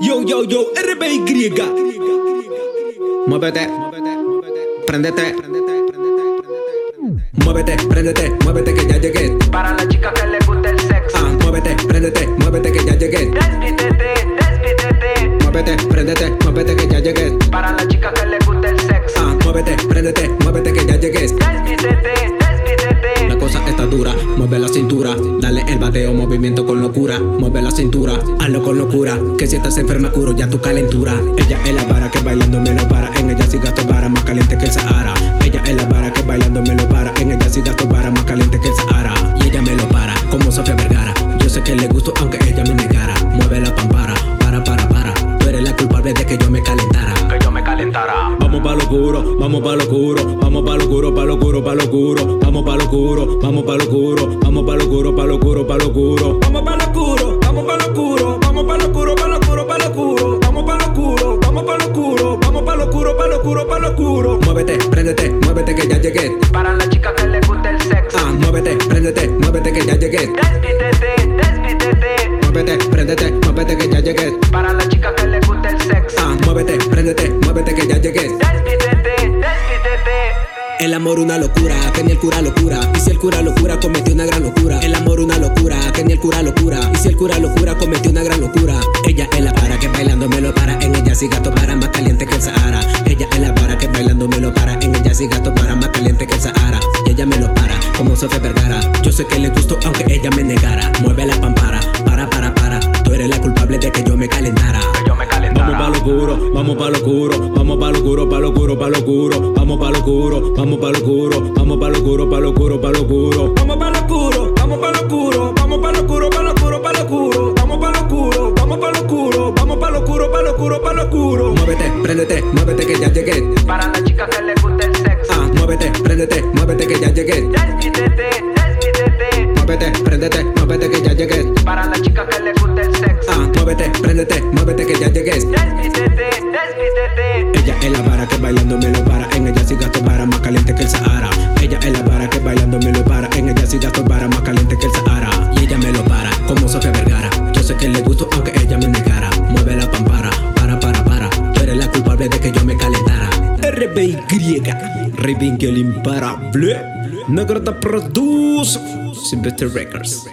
Yo, yo, yo, RBY. Muévete, préndete. Muévete, préndete, muévete que ya llegué. Para la chica que le gusta el sexo. Ah, muévete, préndete, muévete que ya llegué. Despídete, despídete. Muévete, préndete, muévete que ya llegué. Para la chica que le gusta el sexo. Ah, muévete, préndete, muévete que ya llegué. Despídete, mueve la cintura. Dale el bateo, movimiento con locura. Mueve la cintura, hazlo con locura. Que si estás enferma, curo ya tu calentura. Ella es la vara que bailando me lo para. En ella sí gasto vara más caliente que el Sahara. Ella es la vara que bailando me lo para. En ella sí gasto vara más caliente que el Sahara. Y ella me lo para, como Sofía Vergara. Yo sé que le gusto aunque ella me negara. Mueve la pampara, para, para, para. Tú eres la culpable de que yo me calentara. Oscuro, vamos pa' lo oscuro, vamos pa' lo oscuro, pa' lo oscuro, pa' lo oscuro, vamos pa' lo oscuro, vamos pa' lo oscuro, vamos pa' lo oscuro, pa' lo oscuro, pa' lo oscuro, vamos pa' lo oscuro, vamos pa' lo oscuro, vamos pa' lo oscuro, pa' lo oscuro, pa' lo oscuro, vamos pa' lo oscuro, vamos pa' lo oscuro, vamos pa' lo oscuro, pa' lo oscuro, pa' lo oscuro. Muévete, préndete, muévete que ya llegué. Para la chica que le gusta el sexo. Ah, muévete, préndete, muévete que ya llegué. Despídete, despídete. Muévete, préndete, muévete que ya llegué. Para la chica El amor una locura, que ni el cura locura. Y si el cura locura cometió una gran locura. El amor una locura, que ni el cura locura. Y si el cura locura cometió una gran locura. Ella es la para que bailando me lo para. En ella sí gato para más caliente que el Sahara. Ella es la para que bailando me lo para. En ella sí gato para más caliente que el Sahara. Y ella me lo para, como Sofía Vergara. Yo sé que le gustó aunque ella me negara. Mueve la pampara, para, para, para. Tú eres la culpable de que yo me calentara. Vamos pa' lo oscuro, vamos pa' lo oscuro, pa' lo oscuro, pa' lo oscuro, vamos pa' lo oscuro, vamos pa' lo oscuro, vamos pa' lo oscuro, pa' lo pa' lo oscuro, vamos pa' lo oscuro, vamos pa' lo oscuro, vamos pa' lo oscuro, pa' lo pa' lo vamos pa' lo oscuro, vamos pa' lo oscuro, vamos pa' lo oscuro, pa' lo oscuro, pa' lo. Muévete, Ah, muévete, préndete, muévete que ya llegué. Despídete, despídete. Ella es la vara que bailando me lo para. En ella sí gasto vara más caliente que el Sahara. Ella es la vara que bailando me lo para. En ella sí gasto vara más caliente que el Sahara. Y ella me lo para, como Sofía Vergara. Yo sé que le gusto aunque ella me negara. Mueve la pampara, para, para, para. Tú eres la culpable de que yo me calentara. RBY, Raven el imparable. Negrata Produce, Sylvester Records.